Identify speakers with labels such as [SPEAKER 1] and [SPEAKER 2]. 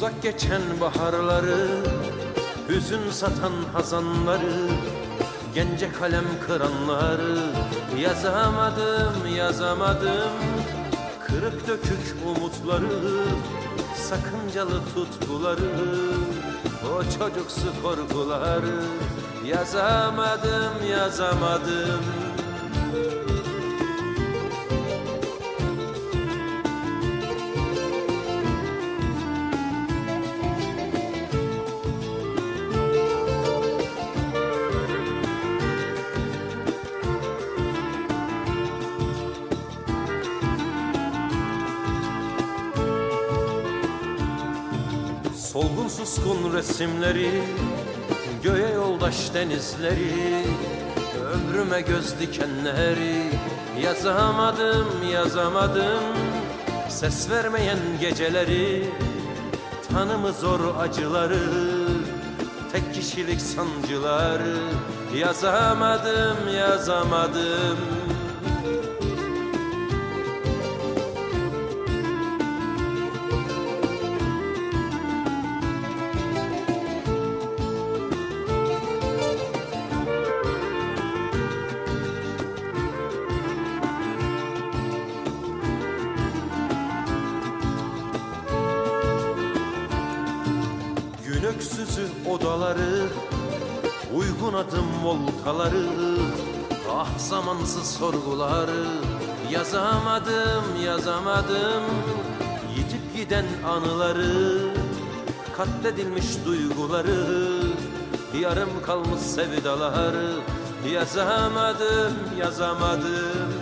[SPEAKER 1] Uzak geçen baharları Hüzün satan hazanları Gence kalem kıranları Yazamadım yazamadım. Kırık dökük umutları Sakıncalı tutkuları O çocuksu korkuları Yazamadım yazamadım Solgun suskun resimleri Göğe yoldaş denizleri Ömrüme göz dikenleri. Yazamadım yazamadım Ses vermeyen geceleri. Tanımı zor acıları Tek kişilik sancıları. Yazamadım yazamadım Gün öksüzü odaları Uygun adım voltaları Ah zamansız sorguları. Yazamadım yazamadım Yitip giden anıları Katledilmiş duyguları. Yarım kalmış sevdaları Yazamadım yazamadım